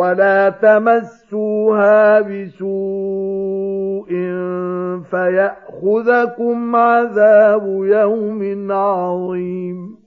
ولا تمسوها بسوء فيأخذكم عذاب يوم عظيم.